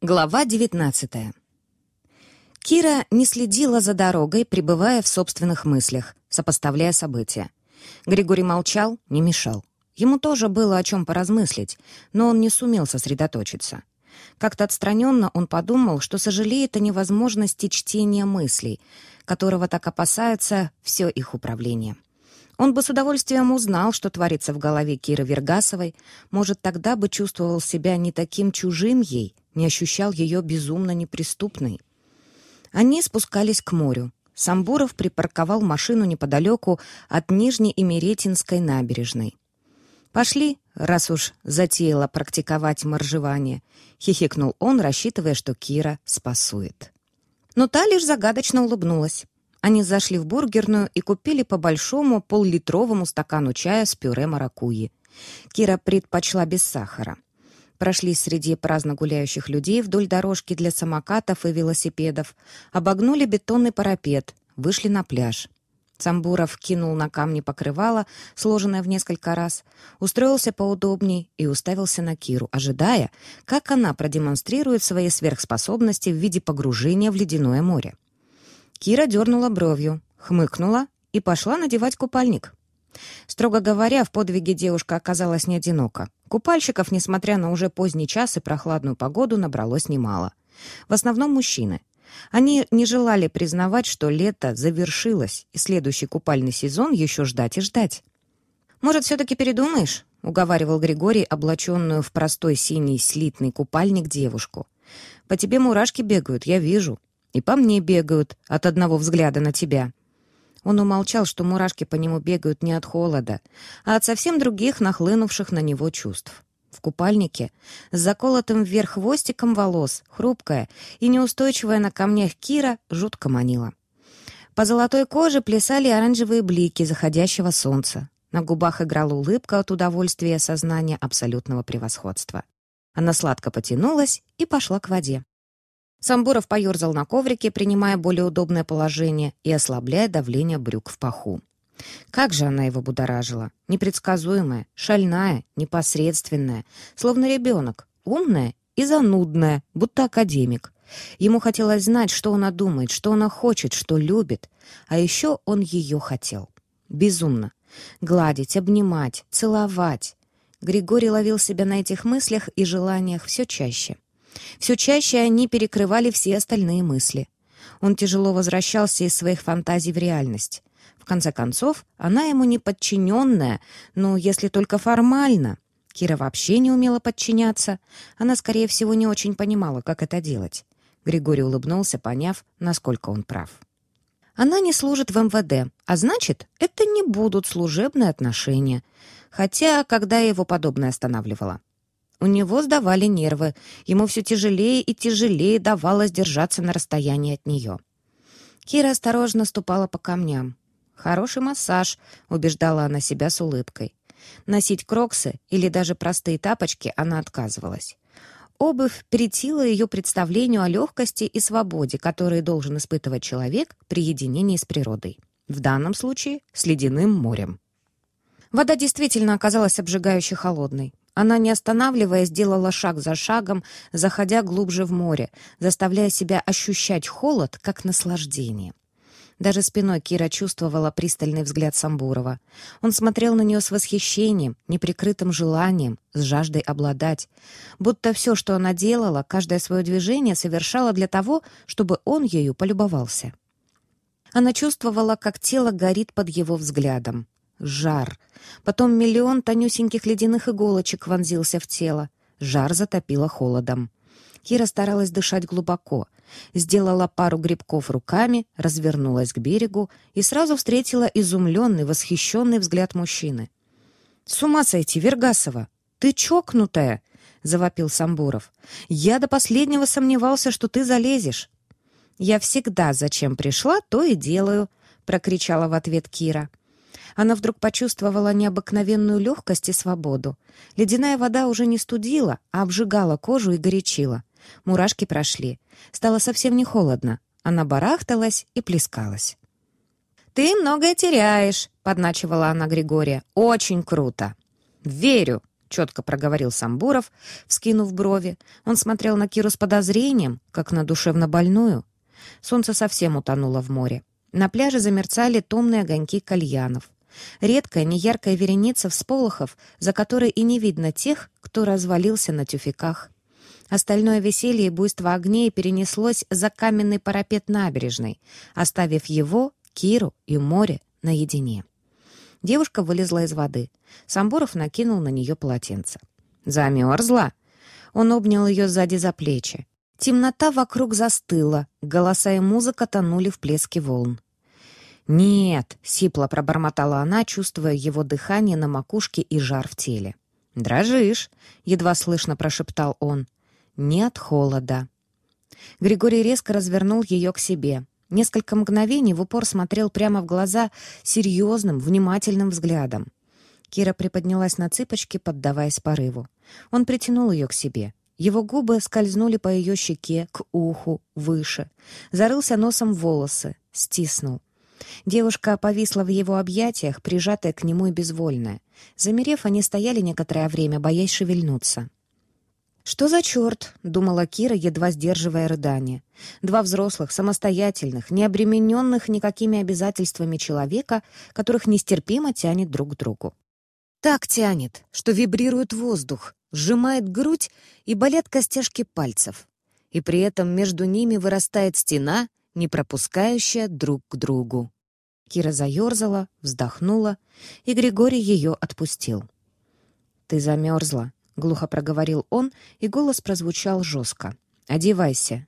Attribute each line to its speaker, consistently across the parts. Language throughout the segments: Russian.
Speaker 1: Глава 19 Кира не следила за дорогой, пребывая в собственных мыслях, сопоставляя события. Григорий молчал, не мешал. Ему тоже было о чем поразмыслить, но он не сумел сосредоточиться. Как-то отстраненно он подумал, что сожалеет о невозможности чтения мыслей, которого так опасается все их управление. Он бы с удовольствием узнал, что творится в голове Киры Вергасовой, может, тогда бы чувствовал себя не таким чужим ей, не ощущал ее безумно неприступной. Они спускались к морю. Самбуров припарковал машину неподалеку от Нижней Имеретинской набережной. «Пошли, раз уж затеяла практиковать моржевание», — хихикнул он, рассчитывая, что Кира спасует. Но та лишь загадочно улыбнулась. Они зашли в бургерную и купили по большому поллитровому стакану чая с пюре маракуйи. Кира предпочла без сахара. Прошли среди праздно гуляющих людей вдоль дорожки для самокатов и велосипедов, обогнули бетонный парапет, вышли на пляж. Самбуров кинул на камни покрывало, сложенное в несколько раз, устроился поудобней и уставился на Киру, ожидая, как она продемонстрирует свои сверхспособности в виде погружения в ледяное море. Кира дернула бровью, хмыкнула и пошла надевать купальник. Строго говоря, в подвиге девушка оказалась не одинока. Купальщиков, несмотря на уже поздний час и прохладную погоду, набралось немало. В основном мужчины. Они не желали признавать, что лето завершилось, и следующий купальный сезон еще ждать и ждать. «Может, все-таки передумаешь?» — уговаривал Григорий, облаченную в простой синий слитный купальник девушку. «По тебе мурашки бегают, я вижу. И по мне бегают от одного взгляда на тебя». Он умолчал, что мурашки по нему бегают не от холода, а от совсем других нахлынувших на него чувств. В купальнике, с заколотым вверх хвостиком волос, хрупкая и неустойчивая на камнях Кира жутко манила. По золотой коже плясали оранжевые блики заходящего солнца. На губах играла улыбка от удовольствия и осознания абсолютного превосходства. Она сладко потянулась и пошла к воде. Самбуров поерзал на коврике, принимая более удобное положение и ослабляя давление брюк в паху. Как же она его будоражила. Непредсказуемая, шальная, непосредственная, словно ребенок, умная и занудная, будто академик. Ему хотелось знать, что она думает, что она хочет, что любит. А еще он ее хотел. Безумно. Гладить, обнимать, целовать. Григорий ловил себя на этих мыслях и желаниях все чаще. Все чаще они перекрывали все остальные мысли. Он тяжело возвращался из своих фантазий в реальность. В конце концов, она ему не подчиненная, ну, если только формально. Кира вообще не умела подчиняться. Она, скорее всего, не очень понимала, как это делать. Григорий улыбнулся, поняв, насколько он прав. Она не служит в МВД, а значит, это не будут служебные отношения. Хотя, когда его подобное останавливало? У него сдавали нервы. Ему все тяжелее и тяжелее давалось держаться на расстоянии от нее. Кира осторожно ступала по камням. «Хороший массаж», — убеждала она себя с улыбкой. Носить кроксы или даже простые тапочки она отказывалась. Обувь претила ее представлению о легкости и свободе, которые должен испытывать человек при единении с природой. В данном случае с ледяным морем. Вода действительно оказалась обжигающе холодной. Она, не останавливаясь, делала шаг за шагом, заходя глубже в море, заставляя себя ощущать холод как наслаждение. Даже спиной Кира чувствовала пристальный взгляд Самбурова. Он смотрел на нее с восхищением, неприкрытым желанием, с жаждой обладать. Будто все, что она делала, каждое свое движение совершала для того, чтобы он ею полюбовался. Она чувствовала, как тело горит под его взглядом жар. Потом миллион тонюсеньких ледяных иголочек вонзился в тело. Жар затопило холодом. Кира старалась дышать глубоко. Сделала пару грибков руками, развернулась к берегу и сразу встретила изумленный, восхищенный взгляд мужчины. «С ума сойти, Вергасова! Ты чокнутая!» — завопил Самбуров. «Я до последнего сомневался, что ты залезешь». «Я всегда зачем пришла, то и делаю», — прокричала в ответ Кира. Она вдруг почувствовала необыкновенную легкость и свободу. Ледяная вода уже не студила, а обжигала кожу и горячила. Мурашки прошли. Стало совсем не холодно. Она барахталась и плескалась. «Ты многое теряешь», — подначивала она Григория. «Очень круто». «Верю», — четко проговорил Самбуров, вскинув брови. Он смотрел на Киру с подозрением, как на душевно больную. Солнце совсем утонуло в море. На пляже замерцали томные огоньки кальянов. Редкая, неяркая вереница всполохов, за которой и не видно тех, кто развалился на тюфяках. Остальное веселье и буйство огней перенеслось за каменный парапет набережной, оставив его, Киру и море наедине. Девушка вылезла из воды. Самбуров накинул на нее полотенце. «Замерзла?» Он обнял ее сзади за плечи. Темнота вокруг застыла, голоса и музыка тонули в плеске волн. «Нет», — сипло пробормотала она, чувствуя его дыхание на макушке и жар в теле. «Дрожишь», — едва слышно прошептал он. «Не от холода». Григорий резко развернул ее к себе. Несколько мгновений в упор смотрел прямо в глаза серьезным, внимательным взглядом. Кира приподнялась на цыпочки, поддаваясь порыву. Он притянул ее к себе. Его губы скользнули по ее щеке, к уху, выше. Зарылся носом в волосы, стиснул. Девушка повисла в его объятиях, прижатая к нему и безвольная. Замерев, они стояли некоторое время, боясь шевельнуться. «Что за черт?» — думала Кира, едва сдерживая рыдание. Два взрослых, самостоятельных, не обремененных никакими обязательствами человека, которых нестерпимо тянет друг к другу. Так тянет, что вибрирует воздух, сжимает грудь и болят костяшки пальцев. И при этом между ними вырастает стена, не пропускающая друг к другу. Кира заерзала, вздохнула, и Григорий ее отпустил. «Ты замерзла», — глухо проговорил он, и голос прозвучал жестко. «Одевайся».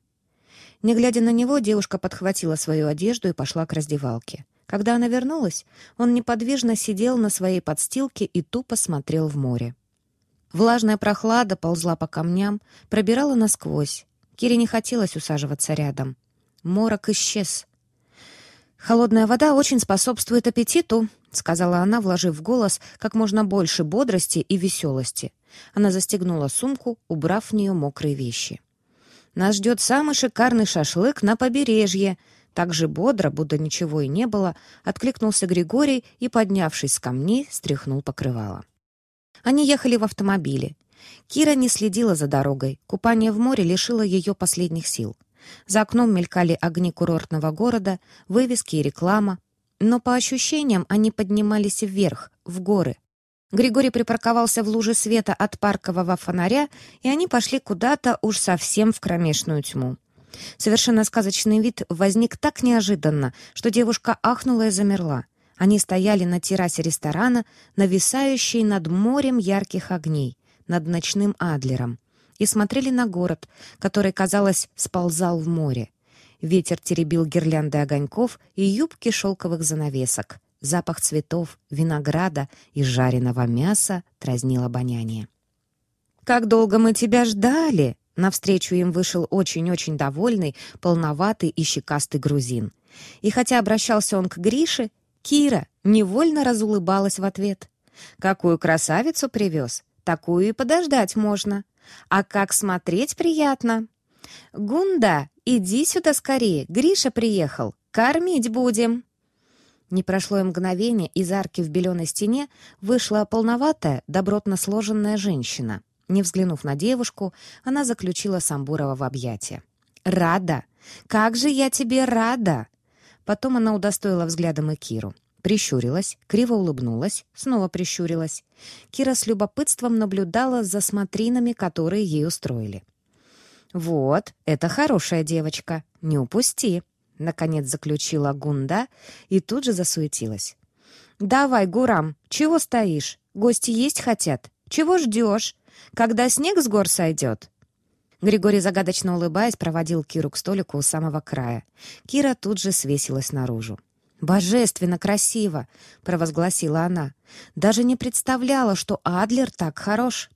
Speaker 1: Не глядя на него, девушка подхватила свою одежду и пошла к раздевалке. Когда она вернулась, он неподвижно сидел на своей подстилке и тупо смотрел в море. Влажная прохлада ползла по камням, пробирала насквозь. Кире не хотелось усаживаться рядом. Морок исчез. «Холодная вода очень способствует аппетиту», — сказала она, вложив в голос как можно больше бодрости и веселости. Она застегнула сумку, убрав в нее мокрые вещи. «Нас ждет самый шикарный шашлык на побережье», так же бодро, будто ничего и не было, откликнулся Григорий и, поднявшись с камней, стряхнул покрывало. Они ехали в автомобиле. Кира не следила за дорогой. Купание в море лишило ее последних сил. За окном мелькали огни курортного города, вывески и реклама. Но по ощущениям они поднимались вверх, в горы. Григорий припарковался в луже света от паркового фонаря, и они пошли куда-то уж совсем в кромешную тьму. Совершенно сказочный вид возник так неожиданно, что девушка ахнула и замерла. Они стояли на террасе ресторана, нависающей над морем ярких огней, над ночным Адлером, и смотрели на город, который, казалось, сползал в море. Ветер теребил гирлянды огоньков и юбки шелковых занавесок. Запах цветов, винограда и жареного мяса дразнил обоняние. «Как долго мы тебя ждали!» Навстречу им вышел очень-очень довольный, полноватый и щекастый грузин. И хотя обращался он к Грише, Кира невольно разулыбалась в ответ. «Какую красавицу привез! Такую и подождать можно. А как смотреть приятно!» «Гунда, иди сюда скорее, Гриша приехал, кормить будем!» Не прошло и мгновение, из арки в беленой стене вышла полноватая, добротно сложенная женщина. Не взглянув на девушку, она заключила Самбурова в объятия. «Рада! Как же я тебе рада!» Потом она удостоила взглядом и Киру. Прищурилась, криво улыбнулась, снова прищурилась. Кира с любопытством наблюдала за смотринами, которые ей устроили. «Вот, это хорошая девочка, не упусти», — наконец заключила Гунда и тут же засуетилась. «Давай, Гурам, чего стоишь? Гости есть хотят? Чего ждешь? Когда снег с гор сойдет?» Григорий, загадочно улыбаясь, проводил Киру к столику у самого края. Кира тут же свесилась наружу. «Божественно красиво!» — провозгласила она. «Даже не представляла, что Адлер так хорош!»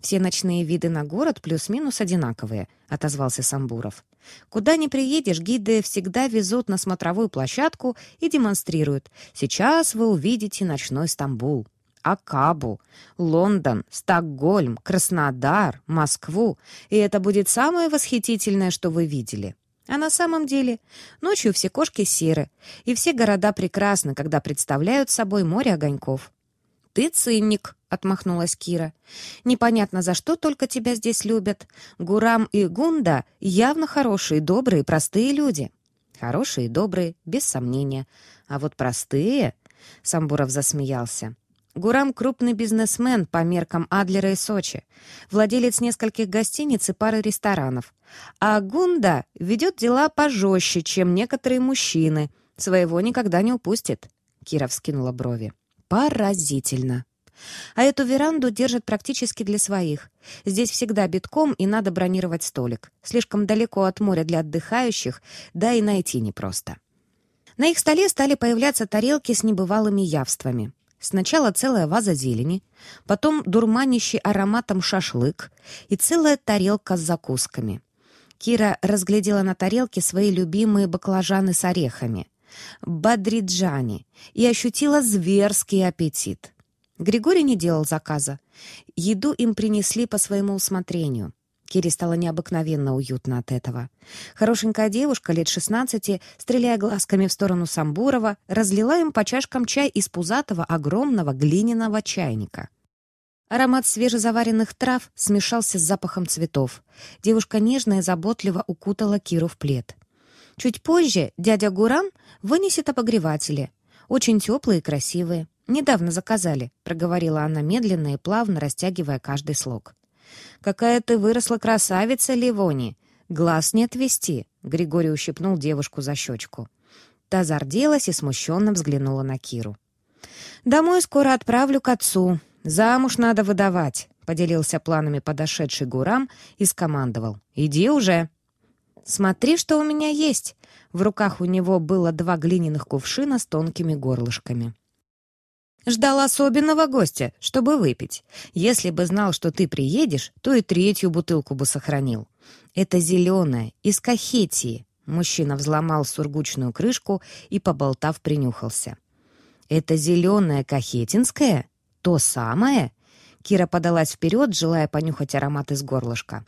Speaker 1: «Все ночные виды на город плюс-минус одинаковые», — отозвался Самбуров. «Куда ни приедешь, гиды всегда везут на смотровую площадку и демонстрируют. Сейчас вы увидите ночной Стамбул». Акабу, Лондон, Стокгольм, Краснодар, Москву, и это будет самое восхитительное, что вы видели. А на самом деле ночью все кошки серы, и все города прекрасны, когда представляют собой море огоньков. ты циник», — отмахнулась Кира. «Непонятно, за что только тебя здесь любят. Гурам и Гунда явно хорошие, добрые, простые люди». «Хорошие и добрые, без сомнения. А вот простые...» — Самбуров засмеялся. Гурам — крупный бизнесмен по меркам Адлера и Сочи, владелец нескольких гостиниц и пары ресторанов. А Гунда ведет дела пожестче, чем некоторые мужчины. Своего никогда не упустит. Кира вскинула брови. Поразительно. А эту веранду держат практически для своих. Здесь всегда битком, и надо бронировать столик. Слишком далеко от моря для отдыхающих, да и найти непросто. На их столе стали появляться тарелки с небывалыми явствами. Сначала целая ваза зелени, потом дурманящий ароматом шашлык и целая тарелка с закусками. Кира разглядела на тарелке свои любимые баклажаны с орехами, бадриджани, и ощутила зверский аппетит. Григорий не делал заказа. Еду им принесли по своему усмотрению. Кире стало необыкновенно уютно от этого. Хорошенькая девушка лет шестнадцати, стреляя глазками в сторону Самбурова, разлила им по чашкам чай из пузатого огромного глиняного чайника. Аромат свежезаваренных трав смешался с запахом цветов. Девушка нежно и заботливо укутала Киру в плед. Чуть позже дядя Гурам вынесет обогреватели. Очень теплые и красивые. Недавно заказали, проговорила она медленно и плавно, растягивая каждый слог. «Какая ты выросла красавица, Ливони! Глаз не отвести!» Григорий ущипнул девушку за щечку. Та зарделась и смущенно взглянула на Киру. «Домой скоро отправлю к отцу. Замуж надо выдавать», — поделился планами подошедший Гурам и скомандовал. «Иди уже!» «Смотри, что у меня есть!» В руках у него было два глиняных кувшина с тонкими горлышками. Ждал особенного гостя, чтобы выпить. Если бы знал, что ты приедешь, то и третью бутылку бы сохранил. Это зеленая, из кахетии. Мужчина взломал сургучную крышку и, поболтав, принюхался. «Это зеленая кахетинская? То самое?» Кира подалась вперед, желая понюхать аромат из горлышка.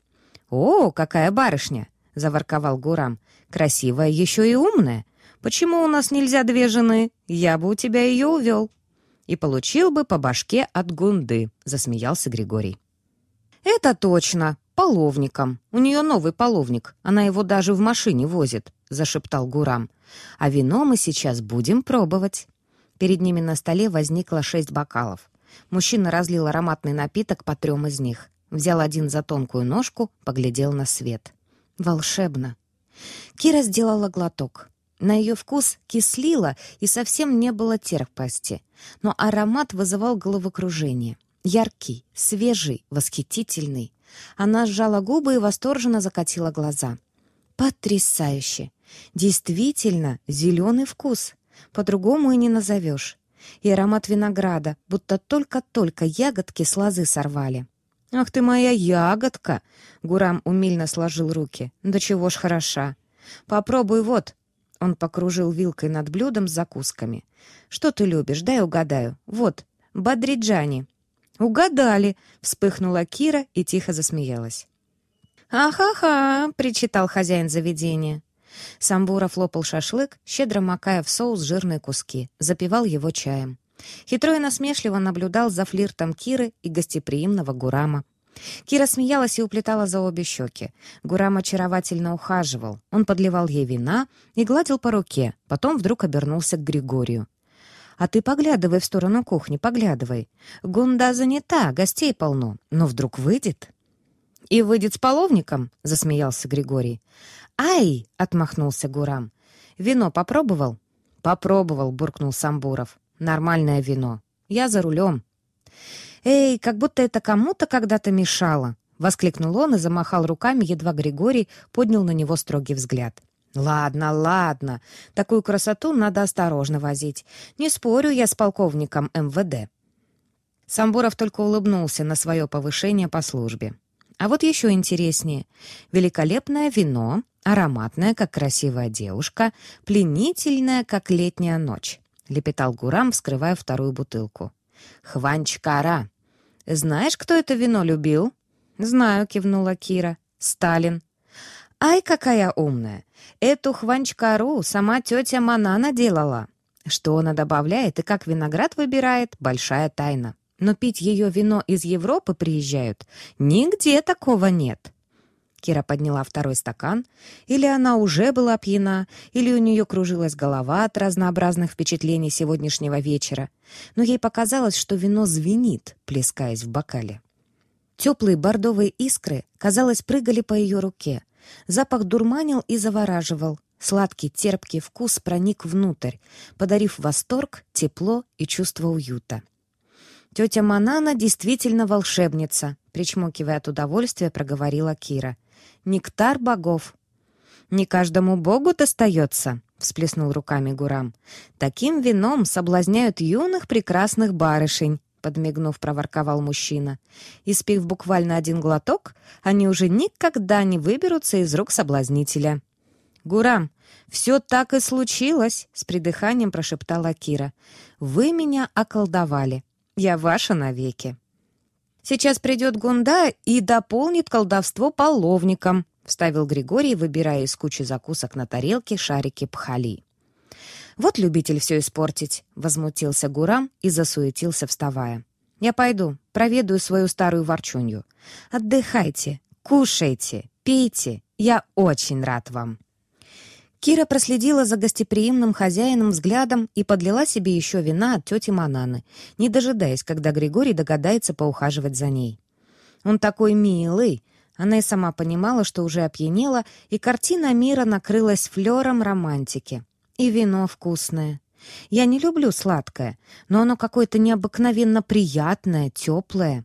Speaker 1: «О, какая барышня!» — заворковал Гурам. «Красивая, еще и умная. Почему у нас нельзя две жены? Я бы у тебя ее увел» и получил бы по башке от гунды», — засмеялся Григорий. «Это точно, половником. У нее новый половник, она его даже в машине возит», — зашептал Гурам. «А вино мы сейчас будем пробовать». Перед ними на столе возникло шесть бокалов. Мужчина разлил ароматный напиток по трем из них. Взял один за тонкую ножку, поглядел на свет. «Волшебно!» Кира сделала глоток. На ее вкус кислило и совсем не было терпкости, но аромат вызывал головокружение. Яркий, свежий, восхитительный. Она сжала губы и восторженно закатила глаза. «Потрясающе! Действительно, зеленый вкус. По-другому и не назовешь. И аромат винограда, будто только-только ягодки с лозы сорвали». «Ах ты моя ягодка!» — Гурам умильно сложил руки. «Да чего ж хороша! Попробуй вот, он покружил вилкой над блюдом с закусками. «Что ты любишь? Дай угадаю. Вот, бадриджани». «Угадали!» — вспыхнула Кира и тихо засмеялась. «Ахаха!» — причитал хозяин заведения. Самбуров лопал шашлык, щедро макая в соус жирные куски, запивал его чаем. Хитро и насмешливо наблюдал за флиртом Киры и гостеприимного Гурама. Кира смеялась и уплетала за обе щеки. Гурам очаровательно ухаживал. Он подливал ей вина и гладил по руке, потом вдруг обернулся к Григорию. «А ты поглядывай в сторону кухни, поглядывай. Гунда занята, гостей полно, но вдруг выйдет». «И выйдет с половником?» — засмеялся Григорий. «Ай!» — отмахнулся Гурам. «Вино попробовал?» «Попробовал», — буркнул Самбуров. «Нормальное вино. Я за рулем». «Эй, как будто это кому-то когда-то мешало!» — воскликнул он и замахал руками, едва Григорий поднял на него строгий взгляд. «Ладно, ладно. Такую красоту надо осторожно возить. Не спорю я с полковником МВД». Самбуров только улыбнулся на свое повышение по службе. А вот еще интереснее. Великолепное вино, ароматное, как красивая девушка, пленительное, как летняя ночь, — лепетал Гурам, вскрывая вторую бутылку. «Хванчкара!» «Знаешь, кто это вино любил?» «Знаю», — кивнула Кира. «Сталин». «Ай, какая умная! Эту хванчкару сама тетя Манана делала. Что она добавляет и как виноград выбирает — большая тайна. Но пить ее вино из Европы приезжают. Нигде такого нет. Кира подняла второй стакан. Или она уже была пьяна, или у нее кружилась голова от разнообразных впечатлений сегодняшнего вечера. Но ей показалось, что вино звенит, плескаясь в бокале. Теплые бордовые искры, казалось, прыгали по ее руке. Запах дурманил и завораживал. Сладкий, терпкий вкус проник внутрь, подарив восторг, тепло и чувство уюта. «Тетя Манана действительно волшебница», — причмокивая от удовольствия, проговорила Кира. «Нектар богов». «Не каждому богу достается», — всплеснул руками Гурам. «Таким вином соблазняют юных прекрасных барышень», — подмигнув, проворковал мужчина. Испив буквально один глоток, они уже никогда не выберутся из рук соблазнителя. «Гурам, все так и случилось», — с придыханием прошептала Кира. «Вы меня околдовали. Я ваша навеки». «Сейчас придет Гунда и дополнит колдовство половником», — вставил Григорий, выбирая из кучи закусок на тарелке шарики пхали. «Вот любитель все испортить», — возмутился Гурам и засуетился, вставая. «Я пойду, проведаю свою старую ворчунью. Отдыхайте, кушайте, пейте. Я очень рад вам». Кира проследила за гостеприимным хозяином взглядом и подлила себе еще вина от тети Мананы, не дожидаясь, когда Григорий догадается поухаживать за ней. «Он такой милый!» Она и сама понимала, что уже опьянела, и картина мира накрылась флером романтики. И вино вкусное. Я не люблю сладкое, но оно какое-то необыкновенно приятное, теплое.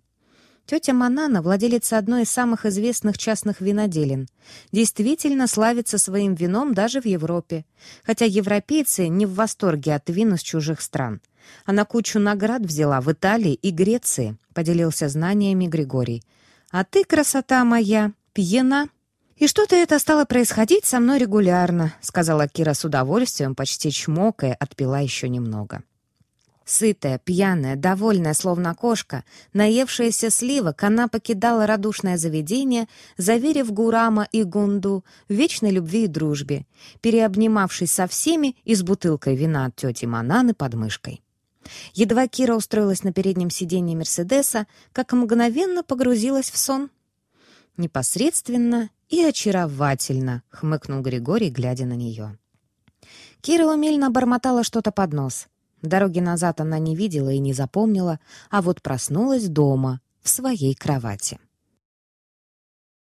Speaker 1: Тетя Манана, владелица одной из самых известных частных виноделин, действительно славится своим вином даже в Европе, хотя европейцы не в восторге от вин из чужих стран. Она кучу наград взяла в Италии и Греции, поделился знаниями Григорий. «А ты, красота моя, пьяна?» «И что-то это стало происходить со мной регулярно», — сказала Кира с удовольствием, почти чмокая, отпила еще немного. Сытая, пьяная, довольная, словно кошка, наевшаяся сливок, она покидала радушное заведение, заверив Гурама и Гунду в вечной любви и дружбе, переобнимавшись со всеми и с бутылкой вина от тети Мананы под мышкой. Едва Кира устроилась на переднем сиденье Мерседеса, как мгновенно погрузилась в сон. «Непосредственно и очаровательно», — хмыкнул Григорий, глядя на нее. Кира умельно бормотала что-то под нос. Дороги назад она не видела и не запомнила, а вот проснулась дома, в своей кровати.